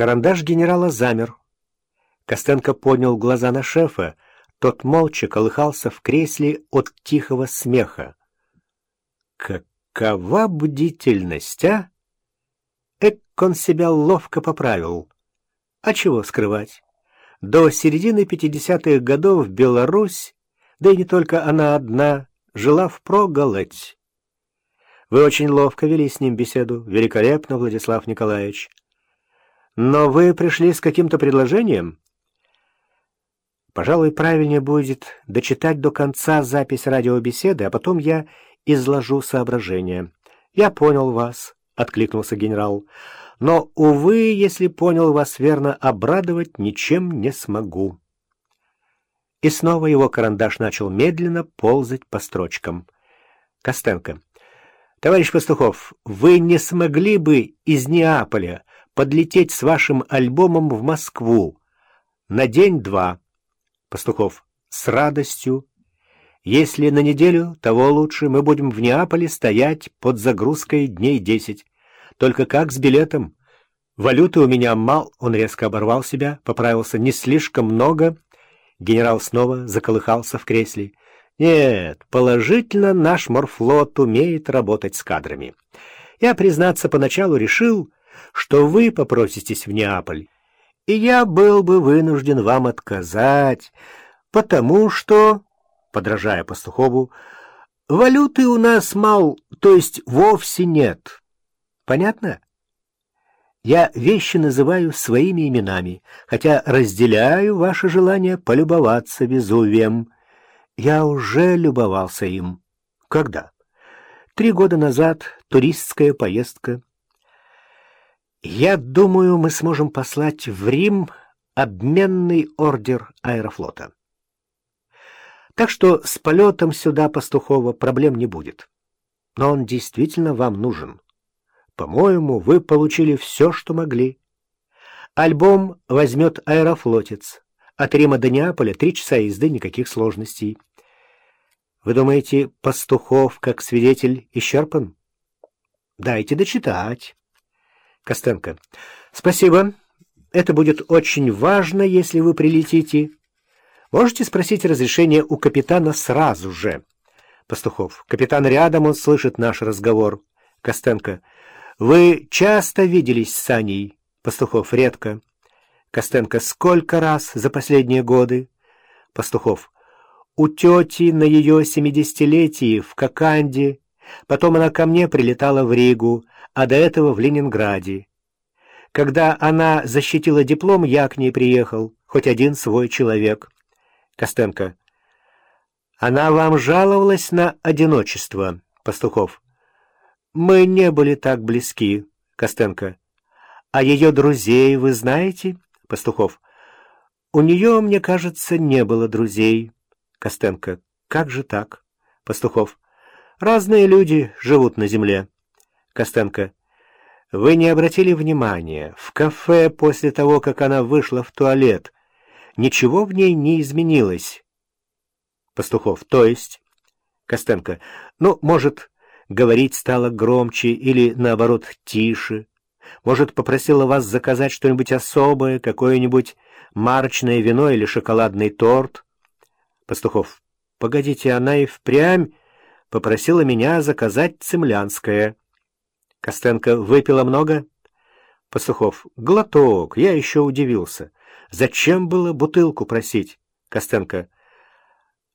Карандаш генерала замер. Костенко поднял глаза на шефа. Тот молча колыхался в кресле от тихого смеха. Какова бдительность, а? Эк он себя ловко поправил. А чего скрывать? До середины пятидесятых годов Беларусь, да и не только она одна, жила впроголодь. Вы очень ловко вели с ним беседу. Великолепно, Владислав Николаевич. Но вы пришли с каким-то предложением? Пожалуй, правильнее будет дочитать до конца запись радиобеседы, а потом я изложу соображения. Я понял вас, — откликнулся генерал. Но, увы, если понял вас верно, обрадовать ничем не смогу. И снова его карандаш начал медленно ползать по строчкам. Костенко. Товарищ Пастухов, вы не смогли бы из Неаполя подлететь с вашим альбомом в Москву на день-два? Пастухов. С радостью. Если на неделю, того лучше. Мы будем в Неаполе стоять под загрузкой дней десять. Только как с билетом? Валюты у меня мал. Он резко оборвал себя, поправился не слишком много. Генерал снова заколыхался в кресле. Нет, положительно наш морфлот умеет работать с кадрами. Я, признаться, поначалу решил, что вы попроситесь в Неаполь, и я был бы вынужден вам отказать, потому что, подражая Пастухову, валюты у нас мал, то есть вовсе нет. Понятно? Я вещи называю своими именами, хотя разделяю ваше желание полюбоваться Везувием. Я уже любовался им. Когда? Три года назад туристская поездка. Я думаю, мы сможем послать в Рим обменный ордер аэрофлота. Так что с полетом сюда Пастухова проблем не будет. Но он действительно вам нужен. По-моему, вы получили все, что могли. Альбом возьмет аэрофлотец. От Рима до Неаполя три часа езды, никаких сложностей. Вы думаете, Пастухов, как свидетель, исчерпан? Дайте дочитать. Костенко. Спасибо. Это будет очень важно, если вы прилетите. Можете спросить разрешение у капитана сразу же. Пастухов. Капитан рядом, он слышит наш разговор. Костенко. Вы часто виделись с Саней? Пастухов. Редко. Костенко. Сколько раз за последние годы? Пастухов у тети на ее семидесятилетии в Коканде, потом она ко мне прилетала в Ригу, а до этого в Ленинграде. Когда она защитила диплом, я к ней приехал, хоть один свой человек. Костенко. Она вам жаловалась на одиночество, Пастухов. Мы не были так близки, Костенко. А ее друзей вы знаете, Пастухов? У нее, мне кажется, не было друзей. Костенко. Как же так? Пастухов. Разные люди живут на земле. Костенко. Вы не обратили внимания, в кафе после того, как она вышла в туалет, ничего в ней не изменилось? Пастухов. То есть? Костенко. Ну, может, говорить стало громче или, наоборот, тише. Может, попросила вас заказать что-нибудь особое, какое-нибудь марочное вино или шоколадный торт? Пастухов. Погодите, она и впрямь попросила меня заказать цемлянское. Костенко. Выпила много? Пастухов. Глоток. Я еще удивился. Зачем было бутылку просить? Костенко.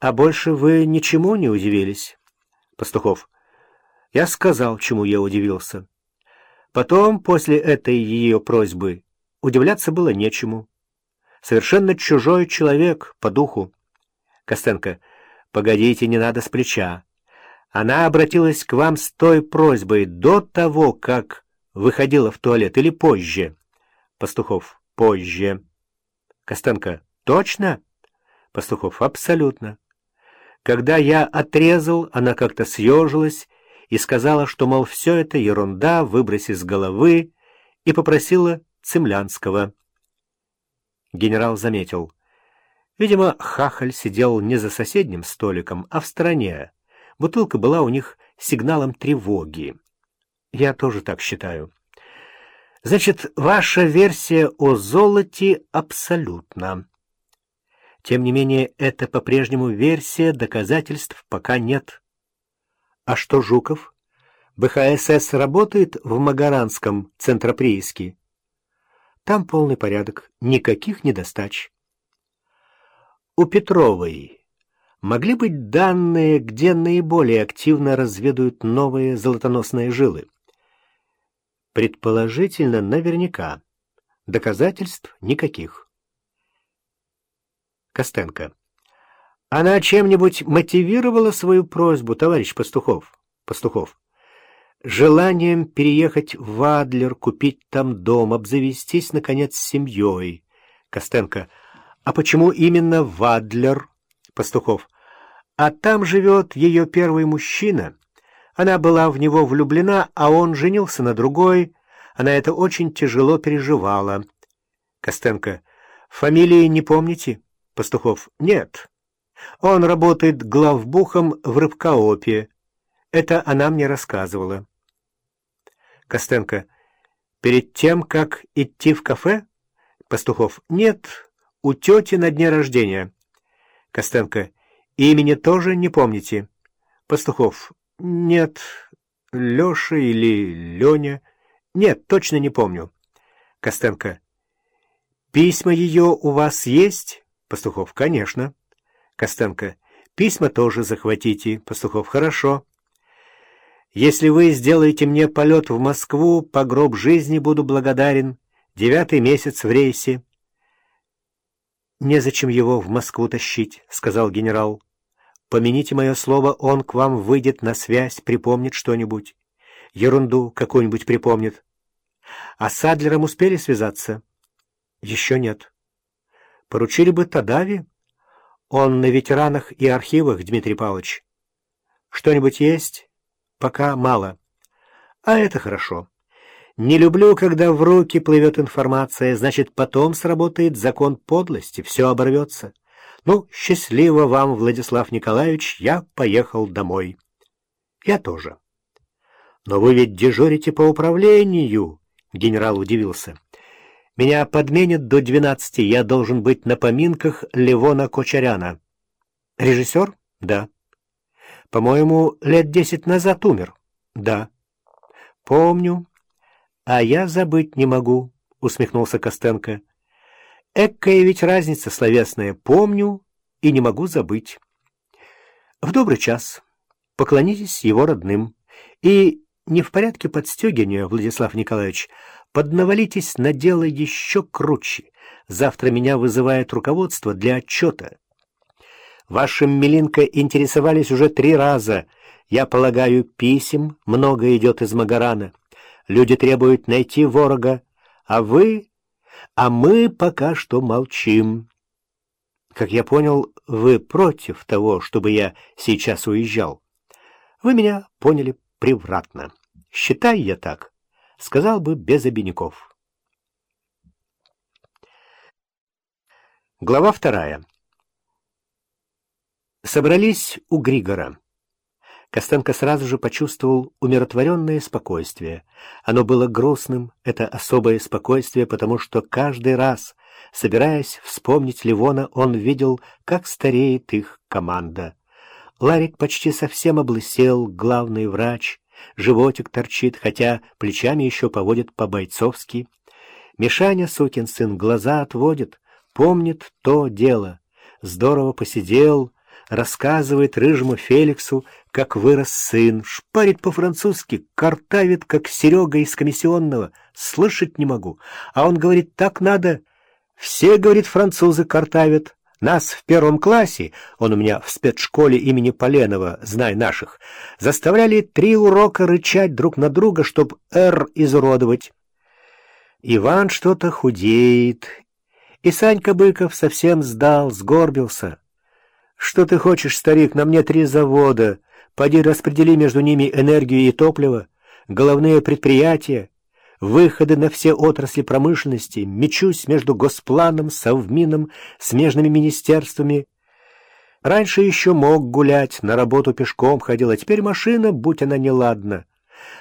А больше вы ничему не удивились? Пастухов. Я сказал, чему я удивился. Потом, после этой ее просьбы, удивляться было нечему. Совершенно чужой человек по духу. Костенко. Погодите, не надо с плеча. Она обратилась к вам с той просьбой до того, как выходила в туалет или позже? Пастухов. Позже. Костенко. Точно? Пастухов. Абсолютно. Когда я отрезал, она как-то съежилась и сказала, что, мол, все это ерунда, выброси с головы, и попросила Цемлянского. Генерал заметил — Видимо, Хахаль сидел не за соседним столиком, а в стороне. Бутылка была у них сигналом тревоги. Я тоже так считаю. Значит, ваша версия о золоте абсолютна. Тем не менее, это по-прежнему версия, доказательств пока нет. А что Жуков? БХСС работает в Магаранском центроприиске? Там полный порядок, никаких недостач. У Петровой могли быть данные, где наиболее активно разведают новые золотоносные жилы? Предположительно, наверняка. Доказательств никаких. Костенко. Она чем-нибудь мотивировала свою просьбу, товарищ Пастухов? Пастухов. Желанием переехать в Адлер, купить там дом, обзавестись, наконец, семьей. Костенко. А почему именно в Адлер? Пастухов. А там живет ее первый мужчина. Она была в него влюблена, а он женился на другой. Она это очень тяжело переживала. Костенко. Фамилии не помните? Пастухов. Нет. Он работает главбухом в рыбкоопе. Это она мне рассказывала. Костенко. Перед тем, как идти в кафе? Пастухов. Нет, у тети на дне рождения. Костенко. Имени тоже не помните? Пастухов. Нет, Леша или Леня. Нет, точно не помню. Костенко. Письма ее у вас есть? Пастухов. Конечно. Костенко. Письма тоже захватите. Пастухов. Хорошо. Если вы сделаете мне полет в Москву, по гроб жизни буду благодарен. Девятый месяц в рейсе. «Незачем его в Москву тащить», — сказал генерал. Помяните мое слово, он к вам выйдет на связь, припомнит что-нибудь. Ерунду какую-нибудь припомнит. А с Адлером успели связаться? Еще нет. Поручили бы Тадави? Он на ветеранах и архивах, Дмитрий Павлович. Что-нибудь есть? Пока мало. А это хорошо. Не люблю, когда в руки плывет информация, значит, потом сработает закон подлости, все оборвется. Ну, счастливо вам, Владислав Николаевич, я поехал домой. Я тоже. Но вы ведь дежурите по управлению, генерал удивился. Меня подменят до двенадцати, я должен быть на поминках Левона Кочаряна. Режиссер? Да. По-моему, лет десять назад умер. Да. Помню. А я забыть не могу, усмехнулся Костенко. Эккая ведь разница словесная. Помню и не могу забыть. В добрый час. Поклонитесь его родным. И не в порядке подстегивания, Владислав Николаевич. Поднавалитесь на дело еще круче. Завтра меня вызывает руководство для отчета. Вашим Милинко интересовались уже три раза. Я полагаю, писем много идет из Магарана. Люди требуют найти ворога, а вы а мы пока что молчим. Как я понял, вы против того, чтобы я сейчас уезжал. Вы меня поняли превратно. Считай я так, сказал бы без обиняков. Глава вторая. Собрались у Григора. Костенко сразу же почувствовал умиротворенное спокойствие. Оно было грустным, это особое спокойствие, потому что каждый раз, собираясь вспомнить Ливона, он видел, как стареет их команда. Ларик почти совсем облысел, главный врач, животик торчит, хотя плечами еще поводит по-бойцовски. Мишаня, сукин сын, глаза отводит, помнит то дело. Здорово посидел, рассказывает рыжему Феликсу, как вырос сын, шпарит по-французски, картавит, как Серега из комиссионного. Слышать не могу. А он говорит, так надо. Все, говорит, французы картавят. Нас в первом классе, он у меня в спецшколе имени Поленова, знай наших, заставляли три урока рычать друг на друга, чтоб «Р» изуродовать. Иван что-то худеет, и Санька Быков совсем сдал, сгорбился. «Что ты хочешь, старик? На мне три завода. Поди распредели между ними энергию и топливо, головные предприятия, выходы на все отрасли промышленности, мечусь между Госпланом, Совмином, смежными министерствами. Раньше еще мог гулять, на работу пешком ходил, а теперь машина, будь она неладна.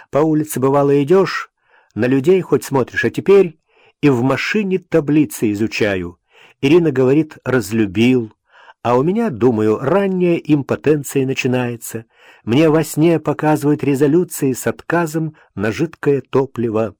По улице, бывало, идешь, На людей хоть смотришь, а теперь и в машине таблицы изучаю. Ирина говорит, разлюбил. А у меня, думаю, ранняя импотенция начинается. Мне во сне показывают резолюции с отказом на жидкое топливо.